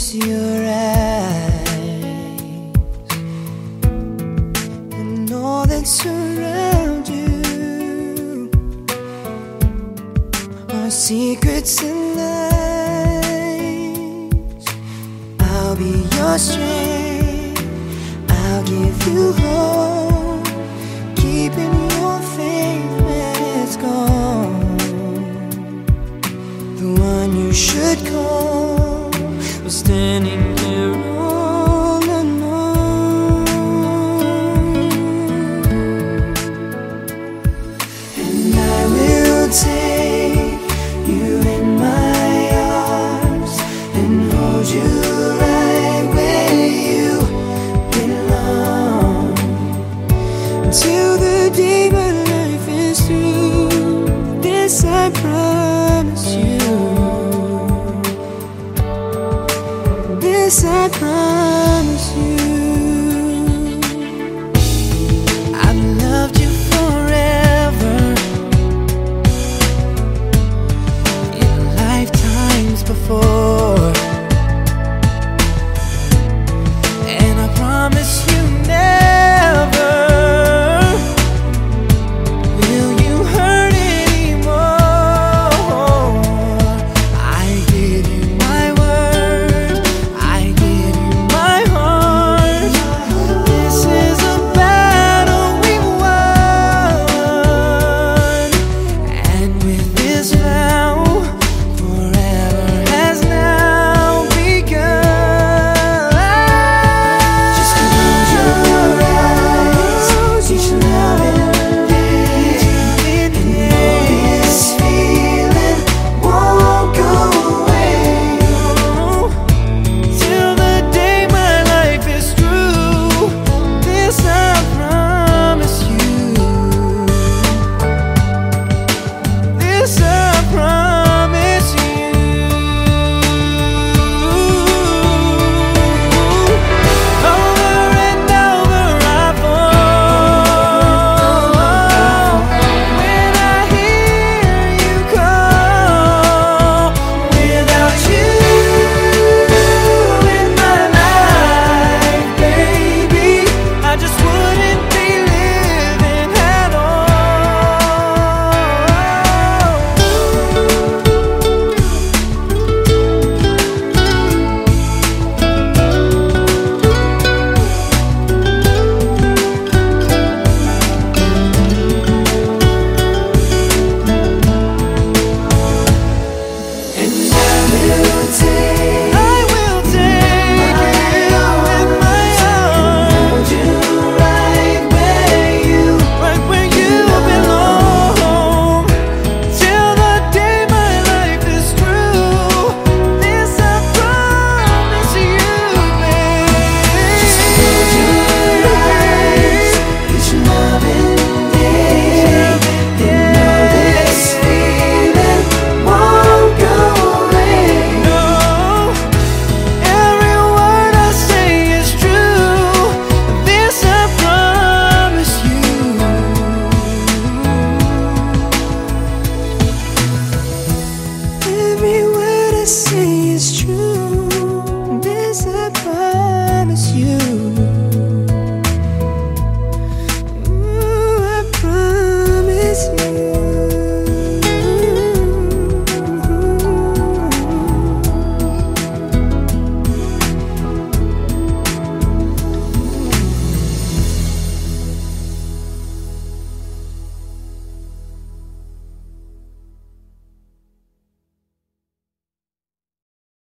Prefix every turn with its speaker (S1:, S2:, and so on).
S1: to your eyes, and all that surround you are secrets and lies. I'll be your strength. I'll give you hope, keeping your faith when it's gone. The one you should call standing here This I promise you.